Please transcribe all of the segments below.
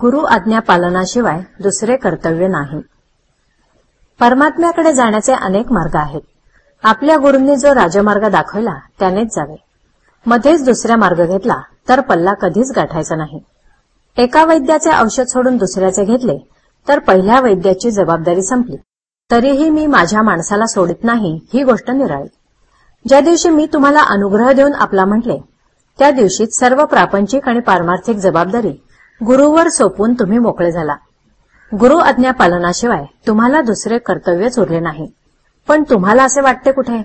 गुरु आज्ञा पालनाशिवाय दुसरे कर्तव्य नाही. परमात्म्याकडे जाण्याचे अनेक मार्ग आहेत. आपल्या गुरूंनी जो राजमार्ग दाखवला त्यानेच जावे. मध्येच दुसरा मार्ग घेतला तर पल्ला कधीच गाठायचा नाही. एका वैद्याचे औषध सोडून दुसऱ्याचे घेतले तर पहिल्या वैद्याची जबाबदारी संपली. तरीही मी माझ्या माणसाला सोडित नाही ही गोष्ट निराळी. ज्या दिवशी मी तुम्हाला अनुग्रह देऊन आपला म्हटले त्या दिवशी सर्व प्रापंचिक आणि पारमार्थिक जबाबदारी गुरुवर सोपून तुम्ही मोकळे झाला. गुरु आज्ञा पालनाशिवाय तुम्हाला दुसरे कर्तव्यच उरले नाही. पण तुम्हाला असे वाटते कुठे?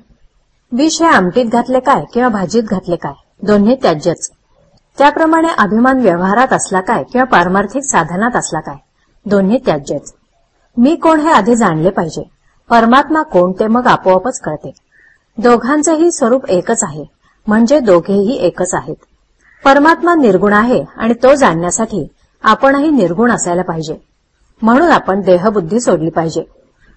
विष हे आमटीत घातले काय किंवा भाजीत घातले काय? दोन्ही त्याज्यच. त्याप्रमाणे अभिमान व्यवहारात असला काय किंवा पारमार्थिक साधनात असला काय? दोन्ही त्याज्यच. मी कोण हे आधी जाणले पाहिजे? परमात्मा कोण ते मग आपोआपच कळते. दोघांचेही स्वरूप एकच आहे. म्हणजे दोघेही एकच आहेत. परमात्मा निर्गुण आहे आणि तो जाणण्यासाठी आपणही निर्गुण असायला पाहिजे. म्हणून आपण देहबुद्धी सोडली पाहिजे.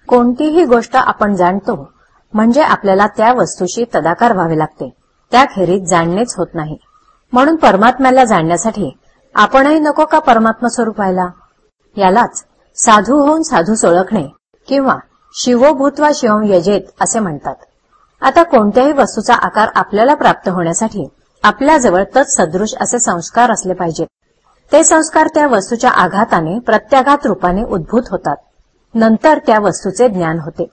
कोणतीही गोष्ट आपण जाणतो म्हणजे आपल्याला त्या वस्तूशी तदाकार व्हावे लागते. त्याखेरीज जाणणेच होत नाही. म्हणून परमात्म्याला जाणण्यासाठी आपणही नको का परमात्मा स्वरूप व्हायला? यालाच साधू होऊन साधू ओळखणे किंवा शिवोभूतवा शिवम यजेत असे म्हणतात. आता कोणत्याही वस्तूचा आकार आपल्याला प्राप्त होण्यासाठी आपल्याजवळ तत्सदृश असे संस्कार असले पाहिजेत ते संस्कार त्या वस्तूच्या आघाताने प्रत्याघात रूपाने उद्भूत होतात. नंतर त्या वस्तूचे ज्ञान होते.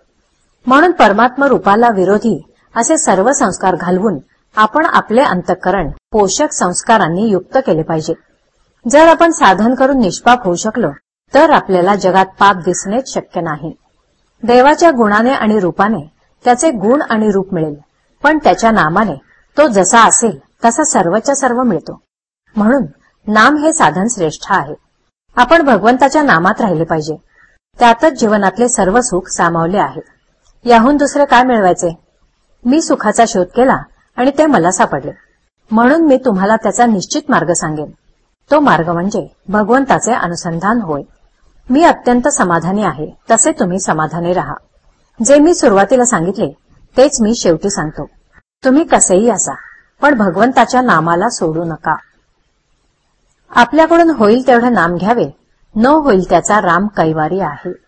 म्हणून परमात्म रूपाला विरोधी असे सर्व संस्कार घालवून आपण आपले अंतःकरण पोषक संस्कारांनी युक्त केले पाहिजे. जर आपण साधन करून निष्पाप होऊ शकलो तर आपल्याला जगात पाप दिसणेच शक्य नाही. देवाच्या गुणाने आणि रूपाने त्याचे गुण आणि रूप मिळेल पण त्याच्या नामाने तो जसा असेल तसा सर्वच्या सर्व मिळतो. म्हणून नाम हे साधन श्रेष्ठ आहे. आपण भगवंताच्या नामात राहिले पाहिजे. त्यातच जीवनातले सर्व सुख सामावले आहे याहून दुसरे काय मिळवायचे? मी सुखाचा शोध केला आणि ते मला सापडले. म्हणून मी तुम्हाला त्याचा निश्चित मार्ग सांगेन. तो मार्ग म्हणजे भगवंताचे अनुसंधान होय. मी अत्यंत समाधानी आहे. तसे तुम्ही समाधानी राहा. जे मी सुरुवातीला सांगितले तेच मी शेवटी सांगतो. तुम्ही कसेही असा. पण भगवंताच्या नामाला सोडू नका. आपल्याकडून होईल तेवढं नाम घ्यावे. न होईल त्याचा राम कैवारी आहे.